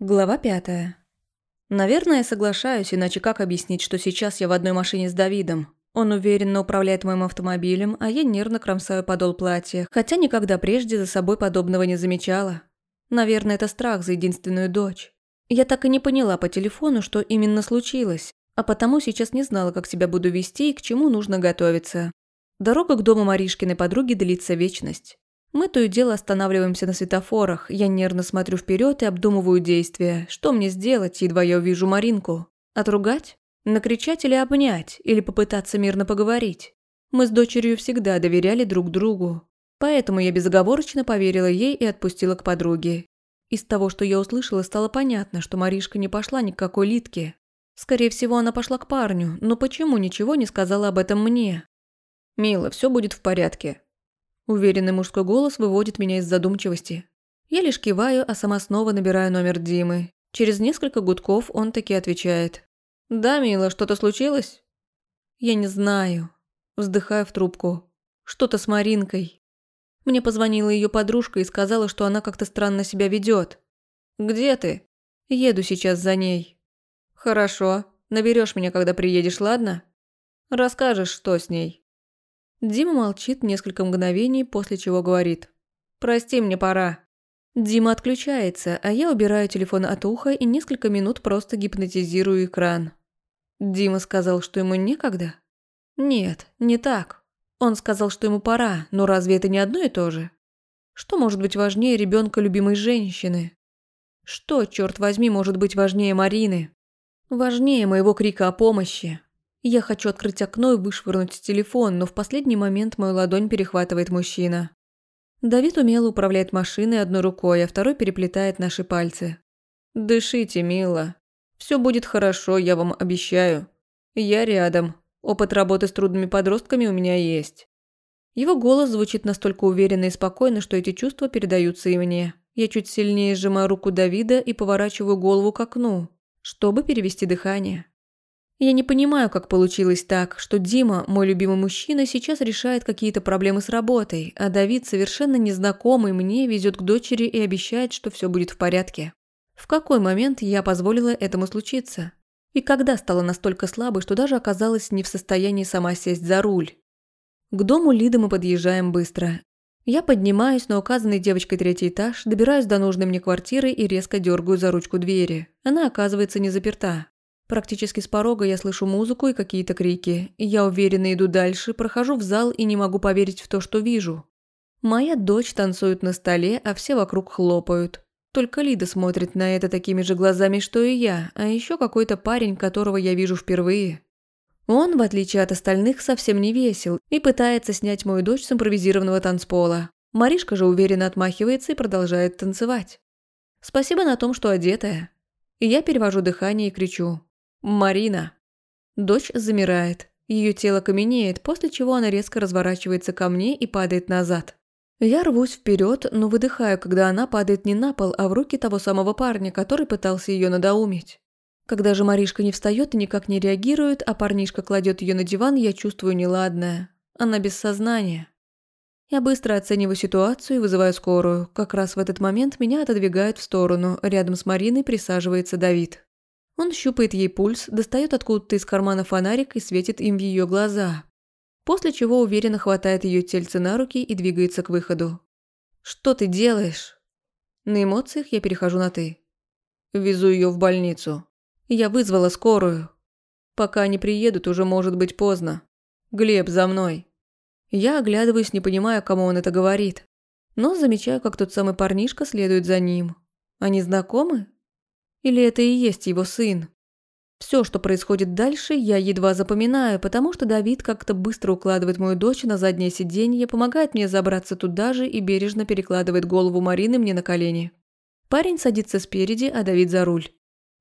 Глава пятая. Наверное, соглашаюсь, иначе как объяснить, что сейчас я в одной машине с Давидом? Он уверенно управляет моим автомобилем, а я нервно кромсаю подол платья, хотя никогда прежде за собой подобного не замечала. Наверное, это страх за единственную дочь. Я так и не поняла по телефону, что именно случилось, а потому сейчас не знала, как себя буду вести и к чему нужно готовиться. Дорога к дому Маришкиной подруги длится вечность. Мы то и дело останавливаемся на светофорах, я нервно смотрю вперед и обдумываю действия. Что мне сделать, едва я увижу Маринку? Отругать? Накричать или обнять? Или попытаться мирно поговорить? Мы с дочерью всегда доверяли друг другу. Поэтому я безоговорочно поверила ей и отпустила к подруге. Из того, что я услышала, стало понятно, что Маришка не пошла ни к какой Литке. Скорее всего, она пошла к парню, но почему ничего не сказала об этом мне? «Мила, все будет в порядке», Уверенный мужской голос выводит меня из задумчивости. Я лишь киваю, а сама снова набираю номер Димы. Через несколько гудков он таки отвечает. «Да, мила, что-то случилось?» «Я не знаю». Вздыхаю в трубку. «Что-то с Маринкой». Мне позвонила ее подружка и сказала, что она как-то странно себя ведет. «Где ты?» «Еду сейчас за ней». «Хорошо. Наберешь меня, когда приедешь, ладно?» «Расскажешь, что с ней». Дима молчит несколько мгновений, после чего говорит. «Прости, мне пора». Дима отключается, а я убираю телефон от уха и несколько минут просто гипнотизирую экран. Дима сказал, что ему некогда? Нет, не так. Он сказал, что ему пора, но разве это не одно и то же? Что может быть важнее ребенка любимой женщины? Что, черт возьми, может быть важнее Марины? Важнее моего крика о помощи, я хочу открыть окно и вышвырнуть телефон, но в последний момент мою ладонь перехватывает мужчина. Давид умело управляет машиной одной рукой, а второй переплетает наши пальцы. «Дышите, мило. Все будет хорошо, я вам обещаю. Я рядом. Опыт работы с трудными подростками у меня есть». Его голос звучит настолько уверенно и спокойно, что эти чувства передаются и мне. Я чуть сильнее сжимаю руку Давида и поворачиваю голову к окну, чтобы перевести дыхание. Я не понимаю, как получилось так, что Дима, мой любимый мужчина, сейчас решает какие-то проблемы с работой, а Давид, совершенно незнакомый мне, везет к дочери и обещает, что все будет в порядке. В какой момент я позволила этому случиться? И когда стала настолько слабой, что даже оказалась не в состоянии сама сесть за руль? К дому Лиды мы подъезжаем быстро. Я поднимаюсь на указанный девочкой третий этаж, добираюсь до нужной мне квартиры и резко дергаю за ручку двери. Она оказывается не заперта. Практически с порога я слышу музыку и какие-то крики. Я уверенно иду дальше, прохожу в зал и не могу поверить в то, что вижу. Моя дочь танцует на столе, а все вокруг хлопают. Только Лида смотрит на это такими же глазами, что и я, а еще какой-то парень, которого я вижу впервые. Он, в отличие от остальных, совсем не весел и пытается снять мою дочь с импровизированного танцпола. Маришка же уверенно отмахивается и продолжает танцевать. Спасибо на том, что одетая. И я перевожу дыхание и кричу. «Марина!» Дочь замирает. Ее тело каменеет, после чего она резко разворачивается ко мне и падает назад. Я рвусь вперед, но выдыхаю, когда она падает не на пол, а в руки того самого парня, который пытался ее надоумить. Когда же Маришка не встает и никак не реагирует, а парнишка кладет ее на диван, я чувствую неладное. Она без сознания. Я быстро оцениваю ситуацию и вызываю скорую. Как раз в этот момент меня отодвигают в сторону. Рядом с Мариной присаживается Давид. Он щупает ей пульс, достает откуда-то из кармана фонарик и светит им в ее глаза. После чего уверенно хватает ее тельце на руки и двигается к выходу. «Что ты делаешь?» На эмоциях я перехожу на «ты». Везу ее в больницу. Я вызвала скорую. Пока они приедут, уже может быть поздно. Глеб, за мной. Я оглядываюсь, не понимая, кому он это говорит. Но замечаю, как тот самый парнишка следует за ним. Они знакомы? Или это и есть его сын? Все, что происходит дальше, я едва запоминаю, потому что Давид как-то быстро укладывает мою дочь на заднее сиденье, помогает мне забраться туда же и бережно перекладывает голову Марины мне на колени. Парень садится спереди, а Давид за руль.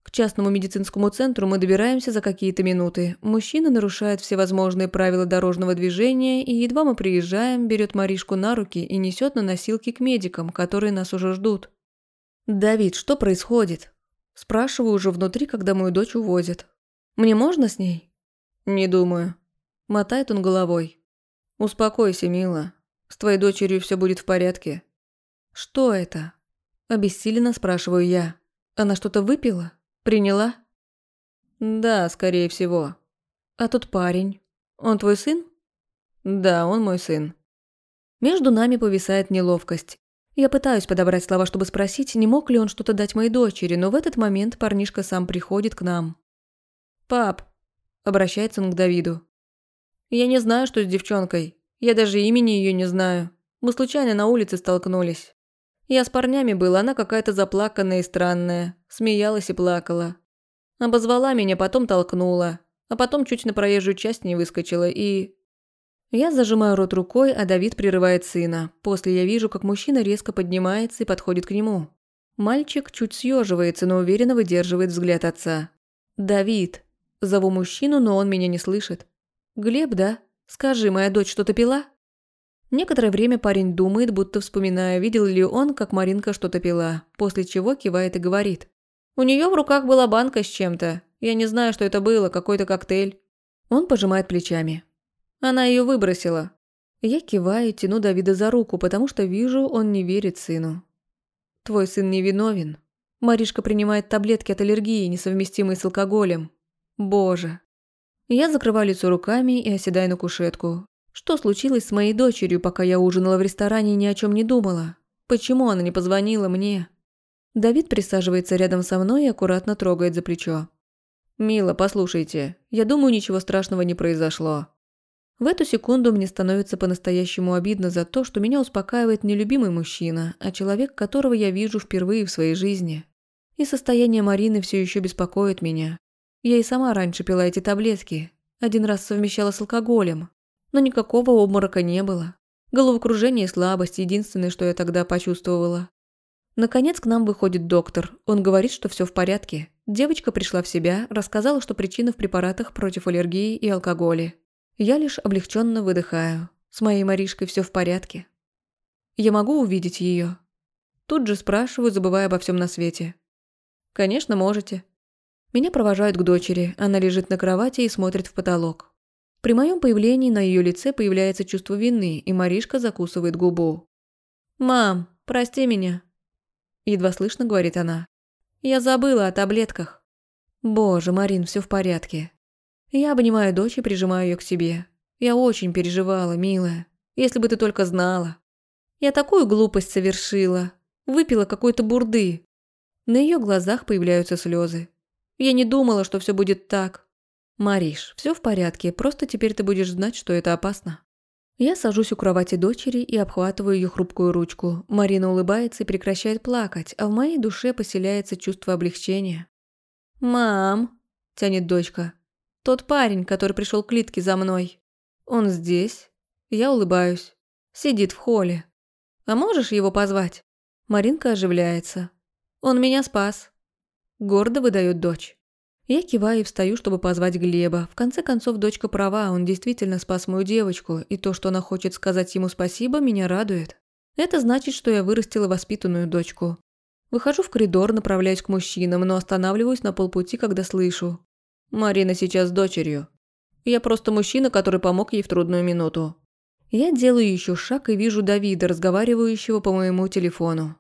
К частному медицинскому центру мы добираемся за какие-то минуты. Мужчина нарушает всевозможные правила дорожного движения, и едва мы приезжаем, берет Маришку на руки и несет на носилки к медикам, которые нас уже ждут. «Давид, что происходит?» Спрашиваю уже внутри, когда мою дочь увозят. «Мне можно с ней?» «Не думаю». Мотает он головой. «Успокойся, мила. С твоей дочерью все будет в порядке». «Что это?» Обессиленно спрашиваю я. Она что-то выпила? Приняла? Да, скорее всего. А тот парень? Он твой сын? Да, он мой сын. Между нами повисает неловкость. Я пытаюсь подобрать слова, чтобы спросить, не мог ли он что-то дать моей дочери, но в этот момент парнишка сам приходит к нам. «Пап», – обращается он к Давиду. «Я не знаю, что с девчонкой. Я даже имени ее не знаю. Мы случайно на улице столкнулись. Я с парнями был, она какая-то заплаканная и странная. Смеялась и плакала. Обозвала меня, потом толкнула. А потом чуть на проезжую часть не выскочила и... Я зажимаю рот рукой, а Давид прерывает сына. После я вижу, как мужчина резко поднимается и подходит к нему. Мальчик чуть съеживается, но уверенно выдерживает взгляд отца. «Давид». Зову мужчину, но он меня не слышит. «Глеб, да? Скажи, моя дочь что-то пила?» Некоторое время парень думает, будто вспоминая, видел ли он, как Маринка что-то пила, после чего кивает и говорит. «У нее в руках была банка с чем-то. Я не знаю, что это было, какой-то коктейль». Он пожимает плечами. Она ее выбросила. Я киваю и тяну Давида за руку, потому что вижу, он не верит сыну. Твой сын не виновен. Маришка принимает таблетки от аллергии, несовместимые с алкоголем. Боже. Я закрываю лицо руками и оседаю на кушетку. Что случилось с моей дочерью, пока я ужинала в ресторане и ни о чем не думала? Почему она не позвонила мне? Давид присаживается рядом со мной и аккуратно трогает за плечо. «Мила, послушайте, я думаю, ничего страшного не произошло. В эту секунду мне становится по-настоящему обидно за то, что меня успокаивает не любимый мужчина, а человек, которого я вижу впервые в своей жизни. И состояние Марины все еще беспокоит меня. Я и сама раньше пила эти таблетки, один раз совмещала с алкоголем, но никакого обморока не было. Головокружение и слабость – единственное, что я тогда почувствовала. Наконец к нам выходит доктор. Он говорит, что все в порядке. Девочка пришла в себя, рассказала, что причина в препаратах против аллергии и алкоголя. Я лишь облегченно выдыхаю. С моей Маришкой все в порядке. Я могу увидеть ее? Тут же спрашиваю, забывая обо всем на свете. Конечно, можете. Меня провожают к дочери. Она лежит на кровати и смотрит в потолок. При моем появлении на ее лице появляется чувство вины, и Маришка закусывает губу. «Мам, прости меня», – едва слышно говорит она. «Я забыла о таблетках». «Боже, Марин, все в порядке. Я обнимаю дочь и прижимаю ее к себе. Я очень переживала, милая. Если бы ты только знала. Я такую глупость совершила. Выпила какой-то бурды. На ее глазах появляются слезы. Я не думала, что все будет так. Мариш, все в порядке, просто теперь ты будешь знать, что это опасно. Я сажусь у кровати дочери и обхватываю ее хрупкую ручку. Марина улыбается и прекращает плакать, а в моей душе поселяется чувство облегчения. «Мам!» – тянет дочка. Тот парень, который пришел к Литке за мной. Он здесь. Я улыбаюсь. Сидит в холле. А можешь его позвать? Маринка оживляется. Он меня спас. Гордо выдает дочь. Я киваю и встаю, чтобы позвать Глеба. В конце концов, дочка права, он действительно спас мою девочку, и то, что она хочет сказать ему спасибо, меня радует. Это значит, что я вырастила воспитанную дочку. Выхожу в коридор, направляюсь к мужчинам, но останавливаюсь на полпути, когда слышу. Марина сейчас с дочерью. Я просто мужчина, который помог ей в трудную минуту. Я делаю еще шаг и вижу Давида, разговаривающего по моему телефону.